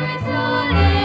Jerusalem.